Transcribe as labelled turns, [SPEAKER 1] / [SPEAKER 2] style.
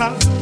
[SPEAKER 1] house.